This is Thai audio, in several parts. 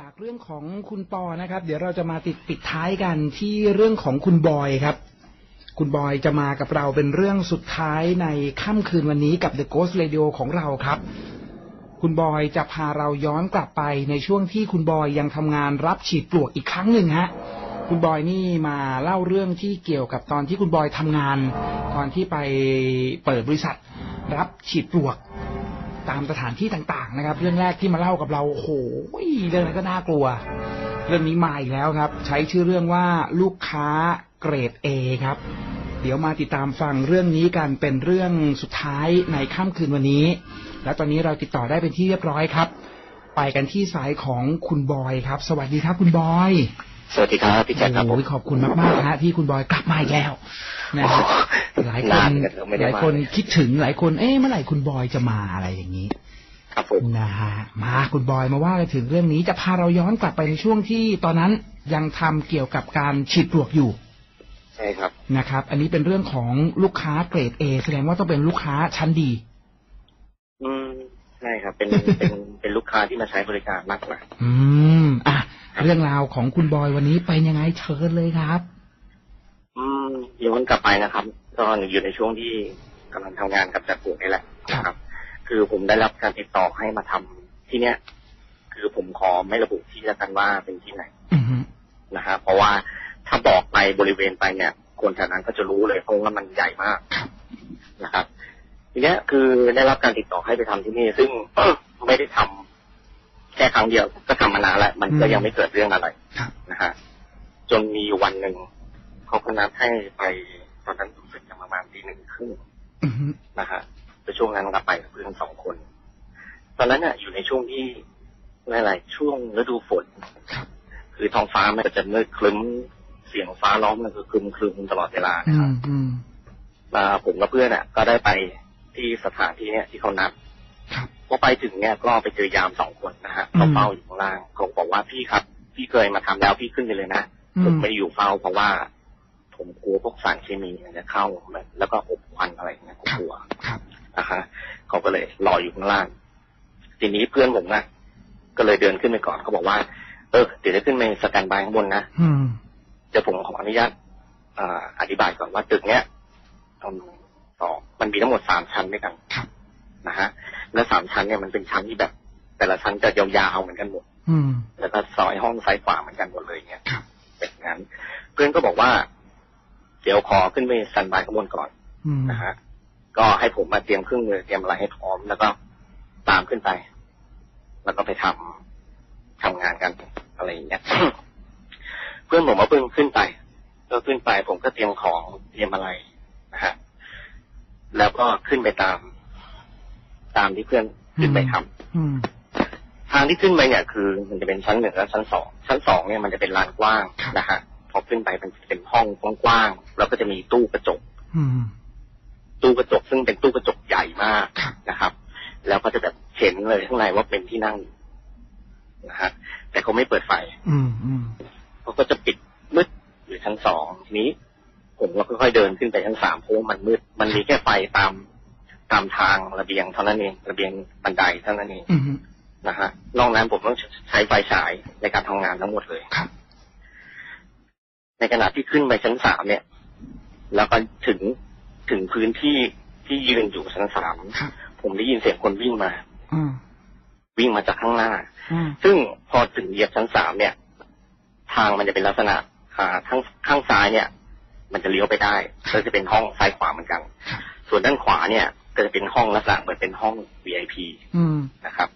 จากเรื่องของคุณปอนะครับ เดี๋ยวเราจะมาติดปิดท้ายกันที่เรื่องของคุณบอยครับ คุณบอยจะมากับเราเป็นเรื่องสุดท้ายในค่ำคืนวันนี้กับ The Ghost Radio ของเราครับ คุณบอยจะพาเราย้อนกลับไปในช่วงที่คุณบอยยังทำงานรับฉีดปลวกอีกครั้งหนึ่งฮะคุณบอยนี่มาเล่าเรื่องที่เกี่ยวกับตอนที่คุณบอยทำงาน ตอนที่ไปเปิดบริษัท รับฉีดปลวก ตามสถานที่ต่าง ๆ นะครับ เรื่องแรกที่มาเล่ากับเราโอ้โหเรื่องนั้นก็น่ากลัว เรื่องนี้มาอีกแล้วครับ ใช้ชื่อเรื่องว่าลูกค้าเกรด A ครับ เดี๋ยวมาติดตามฟังเรื่องนี้กันเป็นเรื่องสุดท้ายในค่ำคืนวันนี้ และตอนนี้เราติดต่อได้เป็นที่เรียบร้อยครับ ไปกันที่สายของคุณบอยครับ สวัสดีครับคุณบอยสวัสดีครับพี่แจ็คครับผมโอ้ยขอบคุณมากๆฮะที่คุณบอยกลับมาอีกแล้วนะฮะ หลายคนนานเหมือนกันไม่หได้ลายมาคนคิดถึงหลายคน เอ๊ะเมื่อไหร่คุณบอยจะมาอะไรอย่างนี้ครับผมนะฮะมาคุณบอยมาว่ากันถึงเรื่องนี้จะพาเราย้อนกลับไปในช่วงที่ตอนนั้นยังทำเกี่ยวกับการฉีดปลวกอยู่ใช่ครับนะครับ อันนี้เป็นเรื่องของลูกค้าเกรด A แสดงว่าต้องเป็นลูกค้าชั้นดี อืมใช่ครับ เป็นเป็นเป็นลูกค้าที่มาใช้บริการมากกว่าอืมอะเรื่องราวของคุณบอยวันนี้เป็นยังไงเชิญเลยครับ อืมย้อนกลับไปนะครับ ก็อยู่ในช่วงที่กำลังทำงานกับจัดปลูกนี่แหละนะครับ คือผมได้รับการติดต่อให้มาทำที่เนี้ย คือผมขอไม่ระบุที่แล้วกันว่าเป็นที่ไหนอือฮึนะฮะเพราะว่าถ้าบอกไปบริเวณไปเนี่ยคนแถวนั้นก็จะรู้เลยเพราะว่ามันใหญ่มากนะครับ ทีเนี้ยคือได้รับการติดต่อให้ไปทำที่นี่ ซึ่งไม่ได้ทำแค่ครั้งเดียวก็ทำมานานแล้วมันก็ยังไม่เกิดเรื่องอะไรครับนะฮะจนมีอยู่วันหนึ่งเขาก็นัดให้ไปตอนนั้น ตีหนึ่งครึ่งอือฮึนะฮะในช่วงนั้นเราไปกับเพื่อนสองคน ตอนนั้นน่ะอยู่ในช่วงที่หลาย ๆ ช่วงฤดูฝนครับคือท้องฟ้ามันก็จะมืดคลึ้มเสียงฟ้าร้องมันก็คลึ้มคลึ้มตลอดเวลาอืนะครับมอืมมาผมกับเพื่อนอะ ก็ได้ไปที่สถานที่เนี่ยที่เขานัดครับพอไปถึงเนี่ยก็ไปเจอยามสองคนนะฮะอืมเขาเฝ้าอยู่ข้างล่างเขาบอกว่าพี่ครับ พี่เคยมาทำแล้วพี่ขึ้นไปเลยนะอืผมมไม่ได้อยู่เฝ้าเพราะว่า ผมกลัวพวกสารเคมีเนี่ยจะเข้าแบบแล้วก็อบควันอะไรอย่างเงี้ยผมกลัวครับนะฮะเขาก็เลยรออยู่ข้างล่าง ทีนี้เพื่อนผมนะก็เลยเดินขึ้นไปก่อนเขาบอกว่า เออเดี๋ยวจะขึ้นไปสแตนบายข้างบนนะอืมเดี๋ยวผมขออนุญาตอ่าอธิบายก่อนว่าตึกเนี้ยอืมต่อมันมีทั้งหมดสามชั้นด้วยกันครับนะฮะและสามชั้นเนี่ยมันเป็นชั้นที่แบบ แต่ละชั้นจะยาวๆเหมือนกันหมดอืมแล้วก็ซอยห้องซ้ายขวาเหมือนกันหมดเลยเงี้ยครับเป็นอย่างนั้น เพื่อนก็บอกว่า เดี๋ยวขอขึ้นไปสแตนบายข้างบนก่อนอืมนะฮะก็ให้ผมมาเตรียมเครื่องมือเตรียมอะไรให้พร้อมแล้วก็ตามขึ้นไป แล้วก็ไปทำทำงานกันอะไรอย่างเงี้ยเพื่อนผมมาเพิ่งขึ้นไปก็ขึ้นไป ผมก็เตรียมของเตรียมอะไรนะฮะแล้วก็ขึ้นไปตาม ตามที่เพื่อนขึ้นไปทำอืมทางที่ขึ้นไปเนี่ยคือ มันจะเป็นชั้นหนึ่งและชั้นสองชั้นสองเนี่ยมันจะเป็นลานกว้างครับนะฮะ พอขึ้นไปมันจะเป็นห้องกว้างๆแล้วก็จะมีตู้กระจกอืมตู้กระจกซึ่งเป็นตู้กระจกใหญ่มากครับนะครับ แล้วก็จะแบบเห็นเลยข้างในว่าเป็นที่นั่งนะฮะแต่เขาไม่เปิดไฟอืมอืมเขาก็จะปิดมืดอยู่ชั้นสองทีนี้ ผมก็ค่อยๆเดินขึ้นไปชั้นสามเพราะว่ามันมืด มันมีแค่ไฟตามตามทางระเบียงเท่านั้นเองระเบียงบันไดเท่านั้นเองอืมนะฮะนอกนั้นผมต้องใช้ไฟฉายในการทำงานทั้งหมดเลยครับ ในขณะที่ขึ้นไปชั้นสามเนี่ย แล้วก็ถึงถึงพื้นที่ที่ยืนอยู่ชั้นสามครับผมได้ยินเสียงคนวิ่งมาอืมวิ่งมาจากข้างหน้าอืมซึ่งพอถึงเหยียบชั้นสามเนี่ย ทางมันจะเป็นลักษณะอ่าข้างข้างซ้ายเนี่ย มันจะเลี้ยวไปได้ก็จะเป็นห้องซ้ายขวาเหมือนกันครับส่วนด้านขวาเนี่ยก็จะเป็นห้องลักษณะเหมือนเป็นห้อง VIP อืมนะครับ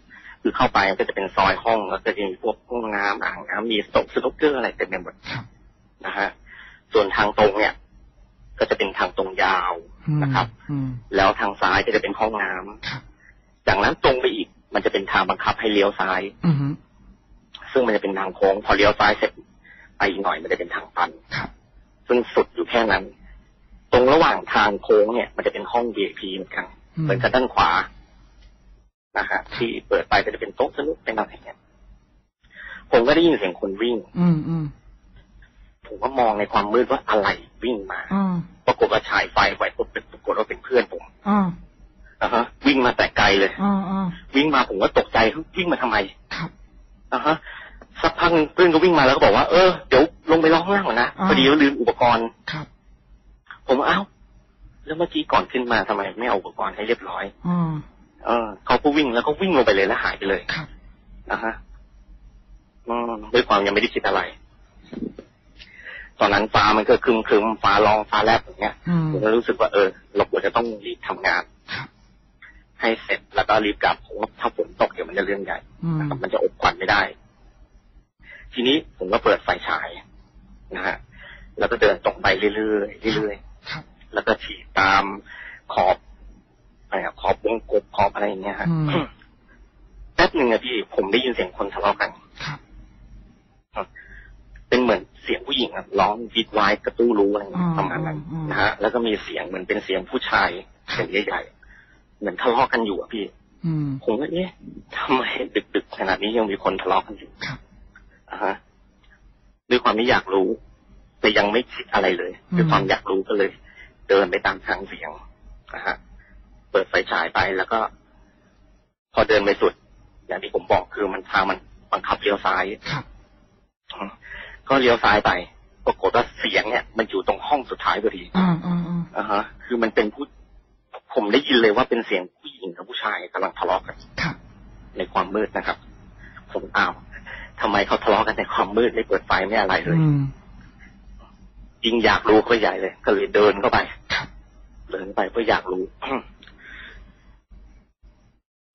คือเข้าไปมันก็จะเป็นซอยห้องแล้วก็จะมีพวกห้องน้ำอ่างน้ำมีสต๊อกสต๊อกเกอร์อะไรเต็มไปหมดครับ นะฮะส่วนทางตรงเนี่ย ก็จะเป็นทางตรงยาวอืมนะครับอืมแล้วทางซ้ายก็จะเป็นห้องน้ำครับจากนั้นตรงไปอีก มันจะเป็นทางบังคับให้เลี้ยวซ้ายอืมซึ่งมันจะเป็นทางโค้ง พอเลี้ยวซ้ายเสร็จไปอีกหน่อยมันจะเป็นทางตันครับซึ่งสุดอยู่แค่นั้น ตรงระหว่างทางโค้งเนี่ย มันจะเป็นห้อง VIP เหมือนกันอืมเหมือนกับด้านขวานะฮะที่เปิดไปก็จะเป็นโต๊ะสนุกเป็นอะไรอย่างเงี้ยผมก็ได้ยินเสียงคนวิ่ง อืมอืม ผมก็มองในความมืดว่าอะไรวิ่งมาอ่าปรากฏว่าฉายไฟไฟปุ๊บเป็นปรากฏว่าเป็นเพื่อนผมอ่านะฮะ วิ่งมาแต่ไกลเลยอ่าอ่าวิ่งมาผมก็ตกใจวิ่งมาทำไมครับนะฮะพักหนึ่งเพื่อนก็วิ่งมาแล้วก็บอกว่า เออเดี๋ยวลงไปร้องข้างล่างก่อนนะอ่าพอดีว่าลืมอุปกรณ์ครับ ผมว่าเอ้าแล้วเมื่อกี้ก่อนขึ้นมาทำไมไม่เอาอุปกรณ์ให้เรียบร้อยอ่าเออเขาก็วิ่งแล้วก็วิ่งลงไปเลยแล้วหายไปเลยครับนะฮะอืมด้วยความยังไม่ได้คิดอะไร ตอนนั้นฟ้ามันก็ครึมครึมๆฟ้าร้องฟ้าแลบอย่างเงี้ยอืมผมก็รู้สึกว่าเออเราควรจะต้องรีบทำงานครับให้เสร็จแล้วก็รีบกลับเพราะว่าถ้าฝนตกเดี๋ยวมันจะเรื่องใหญ่อืมนะครับมันจะอบควันไม่ได้ ทีนี้ผมก็เปิดไฟฉายนะฮะแล้วก็เดินตรงไปเรื่อยๆเรื่อยครับๆแล้วก็ฉีดตามขอบอะไรอะขอบวงกบขอบอะไรอย่างเงี้ยฮะอืมแป๊บหนึ่งอะพี่ผมได้ยินเสียงคนทะเลาะกันครับ เป็นเหมือนเสียงผู้หญิงอะร้องวิดวายกระตู้รู้อะไรอย่างเงี้ยอืมประมาณนั้นอืมนะฮะแล้วก็มีเสียงเหมือนเป็นเสียงผู้ชายเสียงใหญ่ๆเหมือนทะเลาะกันอยู่อะพี่อืมผมก็เอ๊ะทำไมดึกๆขนาดนี้ยังมีคนทะเลาะกันอยู่ครับอ่าฮะด้วยความที่อยากรู้ แต่ยังไม่คิดอะไรเลยอืมด้วยความอยากรู้ก็เลย เดินไปตามทางเสียงนะฮะเปิดไฟฉายไปแล้วก็ พอเดินไปสุด อย่างที่ผมบอกคือมันทางมันบังคับเลี้ยวซ้ายครับ ก็เลี้ยวซ้ายไป ปรากฏว่าเสียงเนี่ย มันอยู่ตรงห้องสุดท้ายพอดีอ่าอ่าอ่าอ่าฮะ คือมันเป็นผู้ ผมได้ยินเลยว่าเป็นเสียงผู้หญิงกับผู้ชายกำลังทะเลาะกันครับในความมืดนะครับ ผมอ้าวทำไมเขาทะเลาะกันในความมืดไม่เปิดไฟไม่อะไรเลยอืมยิ่งอยากรู้ก็ใหญ่เลย ก็เลยเดินเข้าไปครับเดินไปเพื่ออยากรู้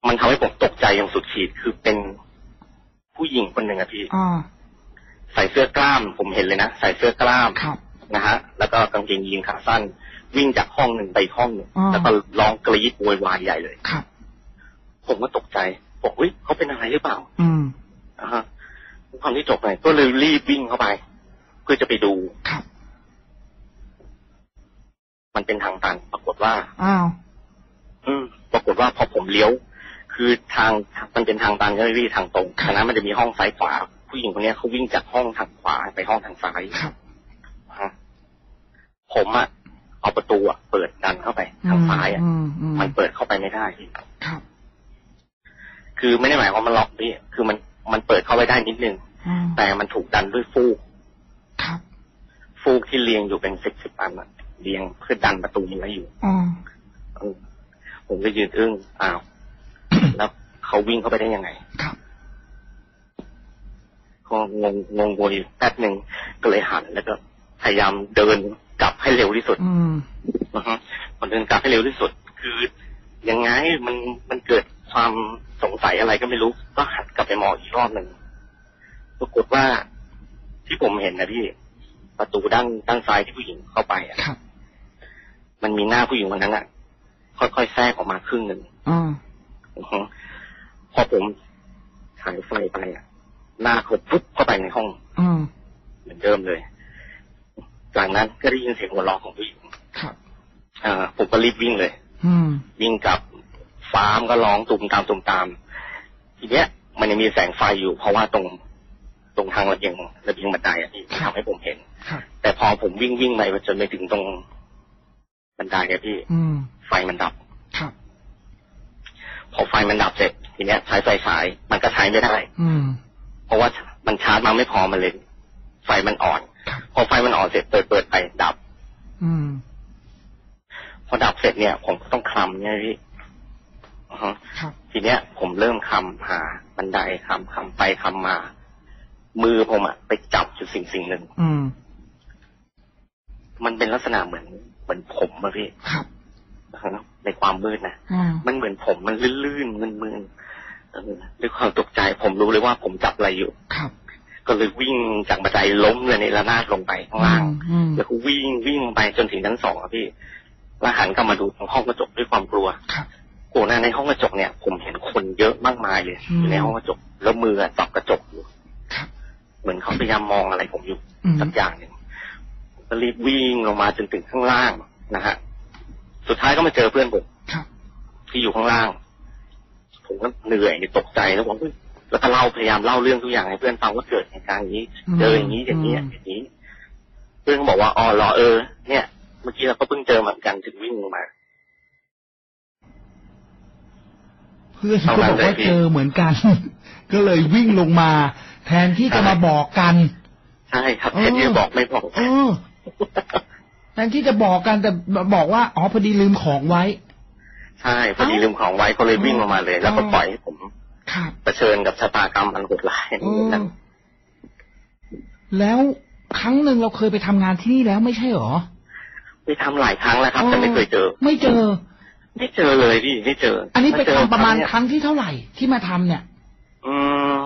มันทำให้ผมตกใจอย่างสุดขีดคือเป็นผู้หญิงคนหนึ่งอะพี่อ่า ใส่เสื้อกล้าม ผมเห็นเลยนะใส่เสื้อกล้ามครับ นะฮะ แล้วก็กางเกงยีนขาสั้น วิ่งจากห้องหนึ่งไปอีกห้องหนึ่งอ่าแล้วก็ร้องกรีดโวยวายใหญ่เลย ครับ ผมก็ตกใจบอกเฮ้ยเขาเป็นอะไรหรือเปล่าอืม อ่าฮะความที่จบไปก็เลยรีบวิ่งเข้าไป เพื่อจะไปดู ครับ มันเป็นทางตัน ปรากฏว่า อ้าว อืม ปรากฏว่าพอผมเลี้ยว คือทางมันเป็นทางตันก็เลยวิ่งทางตรงฉะนั้นมันจะมีห้องซ้ายขวา ผู้หญิงคนเนี้ยเขาวิ่งจากห้องทางขวาไปห้องทางซ้ายครับฮะผมอะเอาประตูอะเปิดดันเข้าไปทางซ้ายอะอืมอืมมันเปิดเข้าไปไม่ได้ครับ คือไม่ได้หมายความว่ามันล็อกพี่คือมันมันเปิดเข้าไปได้นิดนึงอืมแต่มันถูกดันด้วยฟูกครับ ฟูกที่เรียงอยู่เป็นสิบสิบอันอะเรียงเพื่อดันประตูนี้ไว้อยู่อ๋อเออผมก็ยืนอึ้งอ้าวแล้วเขาวิ่งเข้าไปได้ยังไงครับ ก็งงงงงวยแป๊บหนึ่งก็เลยหันแล้วก็พยายามเดินกลับให้เร็วที่สุด อืมนะฮะพอเดินกลับให้เร็วที่สุด คือยังไงมันมันเกิดความสงสัยอะไรก็ไม่รู้ ก็หันกลับไปมองอีกรอบหนึ่งปรากฏว่าที่ผมเห็นนะพี่ประตูด้านด้านซ้ายที่ผู้หญิงเข้าไปอะครับ มันมีหน้าผู้หญิงคนนั้นอะค่อยๆแทรกออกมาครึ่งหนึ่งอ่าอือฮึพอผมฉายไฟไปอะ หน้าเขาปุ๊บเข้าไปในห้องอืมเหมือนเดิมเลยจากนั้นก็ได้ยินเสียงหัวเราะของผู้หญิงครับอ่าผมก็รีบวิ่งเลย อืมวิ่งกลับฟ้ามก็ร้องตุมตามตุมตาม ทีเนี้ย มันยังมีแสงไฟอยู่เพราะว่าตรงตรงทางระเบียงระเบียงบันไดอะที่ทำให้ผมเห็นครับแต่พอผมวิ่งวิ่งไปจนไปถึงตรงบันไดอะพี่อืมไฟมันดับครับพอไฟมันดับเสร็จทีเนี้ยใช้ไฟฉายมันก็ใช้ไม่ได้ อืมเพ ราะว่ามันชาร์จมาไม่พอมันเลย ไฟมันอ่อนครับพอไฟมันอ่อนเสร็จเปิดเปิดไปดับ อืม พอดับเสร็จเนี่ย ผมก็ต้องคลำเนี่ยพี่อือฮะครับทีเนี้ย ผมเริ่มคำหาบันไดคำคำไปคำมา มือผมอะไปจับจุดสิ่งสิ่งหนึ่งอืมมันเป็นลักษณะเหมือนเหมือนผมอะพี่ครับอือฮะในความมืดนะอืมมันเหมือนผมมันลื่นๆมึนๆเออ ด้วยความตกใจผมรู้เลยว่าผมจับอะไรอยู่ครับ ก็เลยวิ่งจากบันไดล้มเลยในระนาดลงไปข้างล่างอืมแล้วก็วิ่งวิ่งไปจนถึงชั้นสองอะพี่แล้วหันกลับมาดูตรงห้องกระจกด้วยความกลัวครับโอ้หน้าในห้องกระจกเนี่ย ผมเห็นคนเยอะมากมายเลยอืมอยู่ในห้องกระจก แล้วมืออะจับกระจกอยู่ครับเหมือนเขาพยายามมองอะไรผมอยู่อืมสักอย่างหนึ่งผมก็รีบวิ่งลงมาจนถึงข้างล่างนะฮะ สุดท้ายก็มาเจอเพื่อนผมครับที่อยู่ข้างล่าง ผมก็เหนื่อยตกใจแล้วผมก็แล้วก็เล่าพยายามเล่าเรื่องทุกอย่างให้เพื่อนฟังว่าเกิดเหตุการณ์อย่างนี้อืมเจออย่างนี้อย่างนี้อย่างนี้ เพื่อนก็บอกว่าอ๋อเหรอเออ เนี่ย เมื่อกี้เราก็เพิ่งเจอเหมือนกันถึงวิ่งลงมาเพื่อนก็บอกว่าเอามาเลยพี่เจอเหมือนกัน ก็เลยวิ่งลงมา แทนที่จะมาบอกกันใช่ครับเออแทนที่จะบอกไม่บอกเออแทนที่จะบอกกันแต่บอกว่าอ๋อพอดีลืมของไว้ ใช่พอดีลืมของไว้เขาเลยวิ่งออกมาเลย แล้วก็อ๋อปล่อยให้ผมครับเผชิญกับชะตากรรมอันโหดร้ายเอนี้อนั้นแล้วครั้งหนึ่งเราเคยไปทำงานที่นี่แล้วไม่ใช่หรอไปทำหลายครั้งแล้วครับแต่ไม่เคยเจอ ไม่เจอ ไม่เจอเลยพี่ไม่เจอ อัอันนี้ไปทำประมาณคครั้งรั้งที่เท่าไหร่ที่มาทำเนี่ย อืม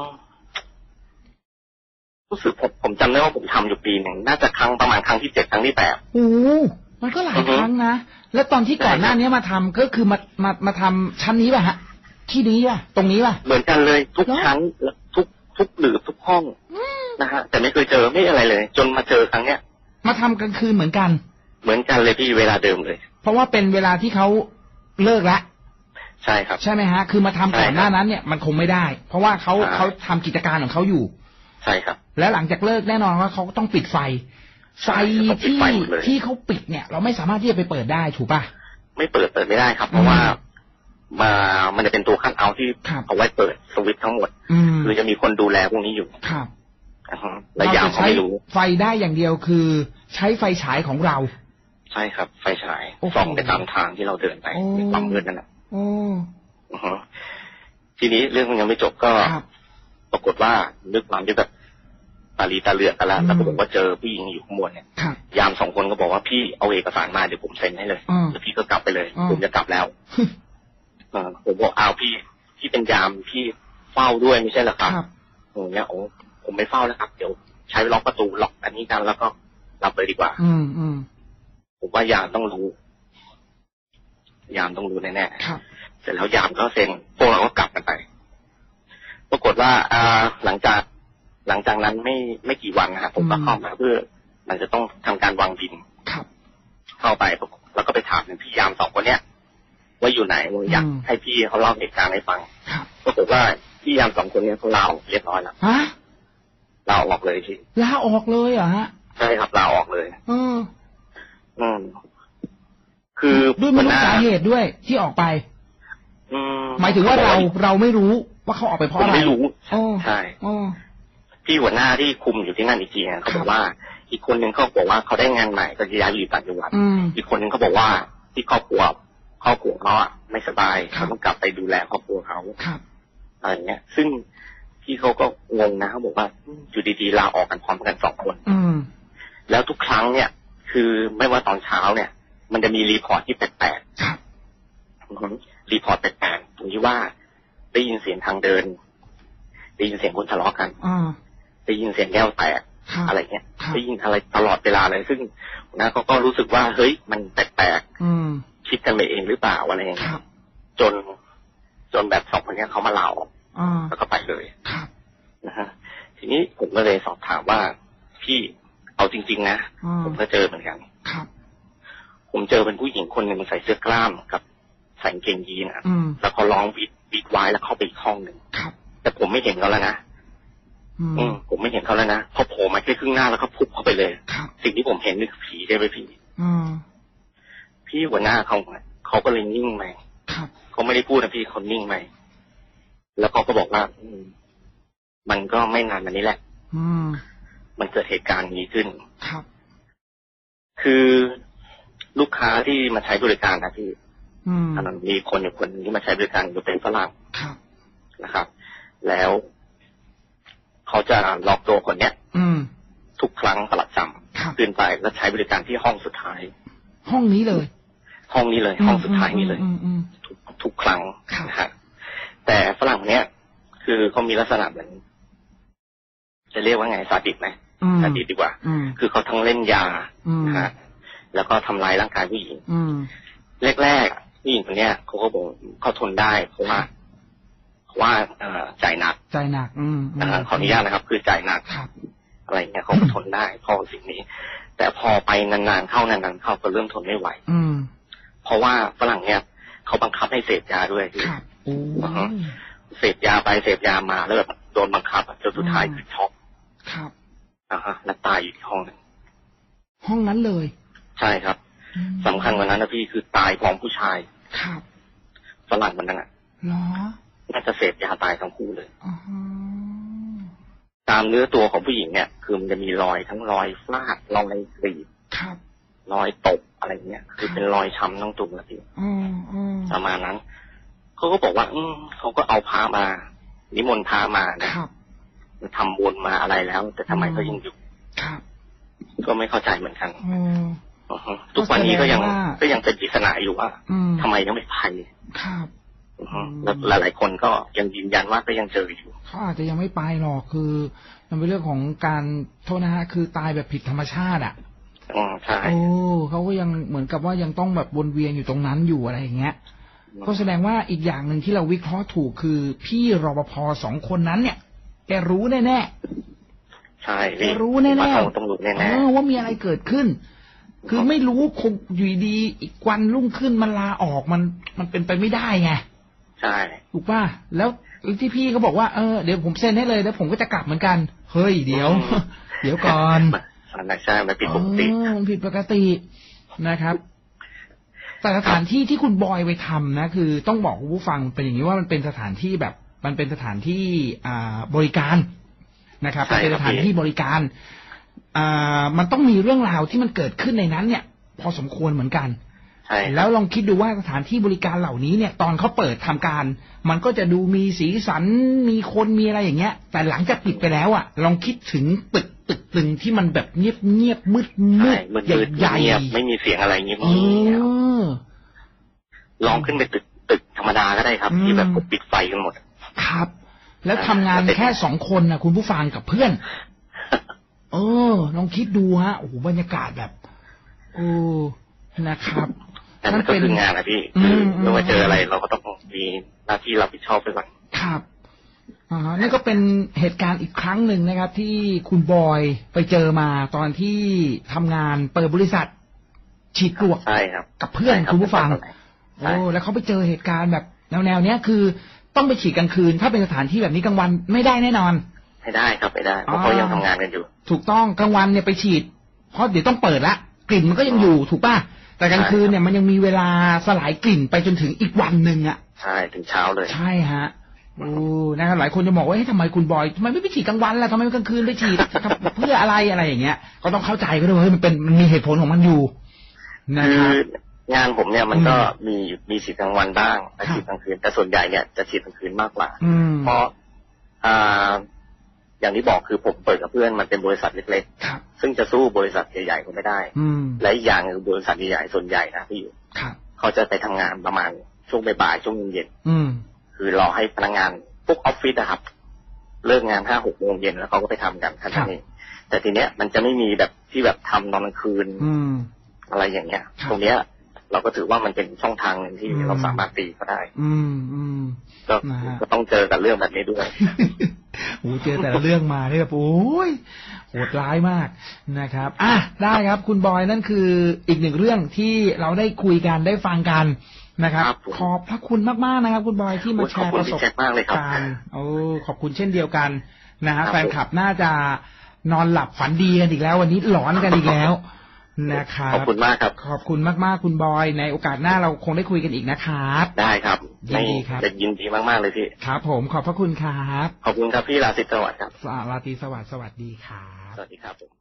รู้สึกผมผมจำได้ว่าผมทำอยู่ปีหนึ่งน่าจะครั้งประมาณครั้งที่เจ็ดครั้งที่แปดโอ้มันก็หลายอือฮึครั้งนะ แล้วตอนที่ก่อนหน้าใช่ครับนี้มาทำก็คือมามามาทำชั้นนี้ป่ะฮะ ที่นี้ป่ะตรงนี้ป่ะเหมือนกันเลยทุกเหรอชั้นทุกทุกหลืบทุกห้องนะฮะแต่ไม่เคยเจอไม่อะไรเลย จนมาเจอครั้งเนี้ย มาทำกลางคืนเหมือนกัน เหมือนกันเลยพี่เวลาเดิมเลย เพราะว่าเป็นเวลาที่เขาเลิกละใช่ครับ ใช่ไหมฮะ คือมาทำก่อนหน้านั้นเนี่ยมันคงไม่ได้ เพราะว่าเขาใช่เขาทำกิจการของเขาอยู่ ใช่ครับ และหลังจากเลิกแน่นอนว่าเขาก็ต้องปิดไฟ ไฟเขาปิดที่ไฟหมดเลยที่เขาปิดเนี่ย เราไม่สามารถที่จะไปเปิดได้ถูกป่ะไม่เปิดเปิดไม่ได้ครับ เพราะว่ามามันจะเป็นตัวขั้นเอาท์ที่ครับเอาไว้เปิดสวิตช์ทั้งหมดอืมคือจะมีคนดูแลพวกนี้อยู่ครับนะฮะและยามจะเขาใช้ไม่รู้ไฟได้อย่างเดียวคือ ใช้ไฟฉายของเรา ใช่ครับ ไฟฉายโอ้โหส่องไปตามทางที่เราเดินไปโอ้ในความมืดนั่นแหละโอ้อือฮะทีนี้เรื่องมันยังไม่จบก็ครับปรากฏว่านึกความที่แบบ ตาลีตาเหลือกกันแล้วอืมแล้วก็บอกว่าเจอผู้หญิงอยู่ข้างบนเนี่ยครับยามสองคนก็บอกว่าพี่เอาเอกสารมาเดี๋ยวผมเซ็นให้เลยอืมแล้วพี่ก็กลับไปเลยอืมผมจะกลับแล้วเออผมบอกอ้าวพี่พี่เป็นยามพี่เฝ้าด้วยไม่ใช่เหรอครับครับผมเนี่ยโอ้ผมไม่เฝ้าแล้วครับ เดี๋ยวใช้ล็อกประตูล็อกอันนี้กันแล้วก็รับเลยดีกว่า อืมอืมผมว่ายามต้องรู้ ยามต้องรู้แน่ครับๆเสร็จแล้วยามก็เซ็นพวกเราก็กลับกันไป ปรากฏว่าอ่าหลังจาก หลังจากนั้นไม่ไม่กี่วันนะครับผมก็อืมเข้ามาเพื่อ มันจะต้องทำการวางบินครับเข้าไปแล้วก็ไปถามพี่ยามสองคนเนี้ยว่าอยู่ไหนผมอยากอืมให้พี่เขาเล่าเหตุการณ์ให้ฟังครับปรากฏว่าพี่ยามสองคนเนี้ยเขาลาออกเรียบร้อยแล้วฮะลาออกเลยพี่ลาออกเลยเหรอฮะใช่ครับลาออกเลยเอออืมคือด้วยไม่หัรู้หน้สาเหตุด้วยที่ออกไปอืมหมายถึงว่าเราเราไม่รู้ว่าเขาออกไปเพผราะมอะไรไม่รู้โอ้ใช่โอ้ พี่หัวหน้าที่คุมอยู่ที่นั่นอีกทีอะเขาบอครักบว่า อีกคนหนึ่งเขาบอกว่าเขาได้งานใหม่ก็จะย้ายอยู่ต่างจังหวัดอืมอีกคนหนึ่งเขาบอกว่าที่ครอบครัวครอบครัวเขาอะไม่สบายครับเขาต้องกลับไปดูแลครอบครัวเขาครับอะไรเงี้ย ซึ่งพี่เขาก็งงนะเขาบอกว่าอืมอยู่ดีๆลาออกกันพร้อมกันสองคนอืมแล้วทุกครั้งเนี่ย คือไม่ว่าตอนเช้าเนี่ย มันจะมี report ที่แปลกครับๆอือฮึ report แปลกๆตรงที่ว่าได้ยินเสียงทางเดินได้ยินเสียงคนทะเลาะกันอ่า ได้ยินเสียงแก้วแตกครับอะไรเงี้ยครับได้ยินอะไรตลอดเวลาเลยซึ่งหัวหนะเขาก็รู้สึกว่าเฮ้ยมันแปลกอืมๆคิดกันไปเองหรือเปล่าอะไรอย่างคเงี้ยรับจนจนแบบสองคนเนี้ยเขามาลาออกอ่าแล้วก็ไปเลยครับนะฮะทีนี้ผมก็เลยสอบถามว่าพี่เอาจริง ๆ นะอ่าผมก็เจอเหมือนกันครับผมเจอเป็นผู้หญิงคนหนึ่งใส่เสื้อกล้ามกับใส่กางเกงยีนอะอืมแล้วเขาร้องบีดบีดไว้แล้วเข้าไปอีกห้องหนึ่งครับแต่ผมไม่เห็นเขาแล้วนะ อืมอืมผมไม่เห็นเขาแล้วนะพอโผล่มาแค่ครึ่งหน้าแล้วก็พุบเข้าไปเลยครับสิ่งที่ผมเห็นนี่คือผีใช่ไหมพี่อืมพี่หัวหน้าเขาอะเขาก็เลยนิ่งไปครับเขาไม่ได้พูดนะพี่เขานิ่งไปแล้วเขาก็บอกว่าอืมมันก็ไม่นานมานี้แหละ อืมมันเกิดเหตุการณ์นี้ขึ้นครับ คือลูกค้าที่มาใช้บริการนะพี่อืมอันนั้นมีคนอยู่คนหนึ่งที่มาใช้บริการอยู่เป็นฝรั่งครับนะครับ แล้ว เขาจะล็อกตัวคนเนี้ย อืม ทุกครั้งประจครับำขึ้นไปแล้วใช้บริการที่ห้องสุดท้าย ห้องนี้เลย ห้องนี้เลย ห้องสุดท้ายนี้เลยอืมอืมทุกทุกครั้งครับนะฮะแต่ฝรั่งเนี้ยคือเขามีลักษณะเหมือนจะเรียกว่าไงซาดิสไหมอืมซาดิสดีกว่าอืมคือเขาทั้งเล่นยาอืมนะฮะแล้วก็ทำลายร่างกายผู้หญิงอืมแรกๆผู้หญิงคนเนี้ยเขาก็บอกเขาทนได้เพราะว่าเพราะ ว่าเอ่อจ่ายหนักใจหนัก อืมมนะฮะขออนุญาตนะครับ คือจ่ายหนักครับอะไรเงี้ยเขาก็ทนได้เพอสิ่งนี้ แต่พอไปนานๆเข้านานๆเข้าก็เริ่มทนไม่ไหว อืมเพราะว่าฝรั่งเนี่ยเขาบังคับให้เสพยาด้วยพี่ครับโอ้อ่าฮะเสพยาไปเสพยามาแล้วแบบโดนบังคับอะจนสุดท้ายอืมคือช็อกครับนะฮะแล้วตายอยู่ที่ห้องหนึงห้องนั้นเลย ใช่ครับอืมสำคัญกว่านั้นนะพี่คือตายพร้อมผู้ชาย ครับฝรั่งคนนั้นอะเหรอ น่าจะเสพยาตายทั้งคู่เลยอ๋อตามเนื้อตัวของผู้หญิงเนี่ย คือมันจะมีรอยทั้งรอยฟาดรอยกรีดครับรอยตบอะไรเงี้ย คือเป็นรอยช้ำทั้งตัวพี่อืมอืมประมาณนั้นเขาก็บอกว่า อืมเขาก็เอาพามา นิมนต์พามานะครับทำบุญมาอะไรแล้ว แต่ทำไมอืมก็ยังอยู่ครับก็ไม่เข้าใจเหมือนกันอืมอือฮึทุกวันนี้ก็ยังก็แสดงว่าก็ยังเป็นปริศนาอยู่ว่าอืมทำไมยังไม่ไป ครับอือฮึอืมแล้วหลายๆคนก็ยังยืนยันว่าก็ยังเจออยู่เขาอาจจะยังไม่ไปหรอกคือ มันเป็นเรื่องของการโทษนะฮะคือตายแบบผิดธรรมชาติอะอืมใช่โอ้เขาก็ยังเหมือนกับว่ายังต้องแบบวนเวียนอยู่ตรงนั้นอยู่อะไรอย่างเงี้ยก็แสดงว่าอีกอย่างหนึ่งที่เราวิเคราะห์ถูกคือพี่รปภสองคนนั้นเนี่ยแกรู้แน่แน่ใช่ๆแกรู้แน่มาแน่ทางตำรวจแน่เออว่ามีอะไรเกิดขึ้น คือไม่รู้คงอยู่ดีๆอีกวันรุ่งขึ้นมันลาออกมันมันเป็นไปไม่ได้ไงๆ ใช่ถูกป่ะแล้วที่พี่เขาบอกว่าเออเดี๋ยวผมเซ็นให้เลยแล้วผมก็จะกลับเหมือนกัน เฮ้ยเดี๋ยว เดี๋ยวก่อนอันนั้นใช่มันผิดปกติเออมันผิดปกตินะครับแต่สถานที่ที่คุณบอยไปทำนะ คือต้องบอกคุณผู้ฟังเป็นอย่างนี้ว่ามันเป็นสถานที่แบบ มันเป็นสถานที่อ่าบริการนะครับใช่เป็นคสรับถานที่บริการอ่ามันต้องมีเรื่องราวที่มันเกิดขึ้นในนั้นเนี่ย พอสมควรเหมือนกัน ใช่แล้วลองคิดดูว่าสถานที่บริการเหล่านี้เนี่ย ตอนเขาเปิดทำการ มันก็จะดูมีสีสันมีคนมีอะไรอย่างเงี้ย แต่หลังจากปิดไปแล้วอะ ลองคิดถึงตึกตึกตึงที่มันแบบเงียบเงียบมืดมืใช่ดมืดใหญ่มืดใหญ่เงียบไม่มีเสียงอะไรเงียบเอเงียบอลองขึ้นไปตึกตึกธรรมดาก็ได้ครับอืมที่แบบปิดไฟกันหมด ครับ แล้วทำงานแล้วเป็นแค่สองคนนะคุณผู้ฟังกับเพื่อน เออ ลองคิดดูฮะโอ้โหบรรยากาศแบบโอ้นะครับ แต่มันก็คืองานนะพี่อืคือมไม่ว่าอืมเจออะไรเราก็ต้องมีหน้าที่รับผิดชอบไปก่อนครับอ่าฮะนี่ก็เป็นเหตุการณ์อีกครั้งหนึ่งนะครับ ที่คุณบอยไปเจอมาตอนที่ทำงานเปิดบริษัท ฉีดปลวกใช่ครับ กับเพื่อนใช่รับคุณผู้ฟังใช่โอ้แล้วเขาไปเจอเหตุการณ์แบบแนวแนวๆเนี้ยคือต้องไปฉีดกลางคืน ถ้าเป็นสถานที่แบบนี้กลางวันไม่ได้แน่นอนไม่ได้ครับไม่ได้เพราะอ่าเขายังทำงานกันอยู่ ถูกต้องกลางวันเนี่ยไปฉีดเพราะเดี๋ยวต้องเปิดละกลิ่นมันก็ยังอยู่ถูกป่ะ แต่กลางคืนเนี่ยมันยังมีเวลาสลายกลิ่นไปจนถึงอีกวันหนึ่งอะใช่ถึงเช้าเลย ใช่ฮะโอ้นะครับหลายคนจะบอกว่าเฮ้ยทำไมคุณบอยทำไมไม่ไปฉีดกลางวันล่ะทำไมกลางคืนไปฉีดทำเพื่ออะไรอะไรอย่างเงี้ย ก็ต้องเข้าใจก็ด้วยว่าเฮ้ยมันเป็นมันมีเหตุผลของมันอยู่นะคืคอรับงานผมเนี่ยมันก็อืมมีมีฉีดกลางวันบ้างและครับฉีดกลางคืนแต่ส่วนใหญ่เนี่ยจะฉีดกลางคืนมากกว่าอืมเพราะอ่า อย่างที่บอกคือผมเปิดกับเพื่อนมันเป็นบริษัทเล็กครับๆซึ่งจะสู้บริษัทใหญ่ๆก็ไม่ได้อืมและอีกอย่างคือบริษัทใหญ่ๆส่วนใหญ่นะพี่อยู่ครับเขาจะไปทำงานประมาณช่วงบ่ายๆช่วงเย็นอืมๆคือรอให้พนักงานพวกออฟฟิศนะครับ เลิกงานห้าหกโมงเย็นแล้วเขาก็ไปทำกันแค่ครันั้บนเองแต่ทีเนี้ยมันจะไม่มีแบบที่แบบทำตอนกลางคืนอืมอะไรอย่างเงี้ยครับตรงเนี้ยเราก็ถือว่ามันเป็นช่องทางหนึ่งที่อืมเราสามารถตีก็ได้ อืมอืมก็นะฮะก็ต้องเจอกับเรื่องแบบนี้ด้วย โอ้เจอแต่ละเรื่องมาเนี่ยแบบโอ้ยโหดร้ายมากนะครับอะได้ครับ คุณบอยนั่นคืออีกหนึ่งเรื่องที่เราได้คุยกันได้ฟังกันนะครับครับผมขอบพระคุณมากๆนะครับ คุณบอยที่มาแชร์ประสบขอบคุณพี่แจ็คมากเลยครับการณ์โอ้ขอบคุณเช่นเดียวกันนะฮะครับแฟนคลับน่าจะนอนหลับฝันดีกันอีกแล้ว วันนี้หลอนกันอีกแล้ว นะครับขอบคุณมากครับ ขอบคุณมากๆคุณบอย ในโอกาสหน้าเราคงได้คุยกันอีกนะครับ ได้ครับยินดีครับจะยินดีมากๆเลยพี่ครับผมขอบพระคุณครับ ขอบคุณครับพี่ราศิสวัสดิ์ครับสวัสดีสวัสดิ์สวัสดีครับสวัสดีครับผม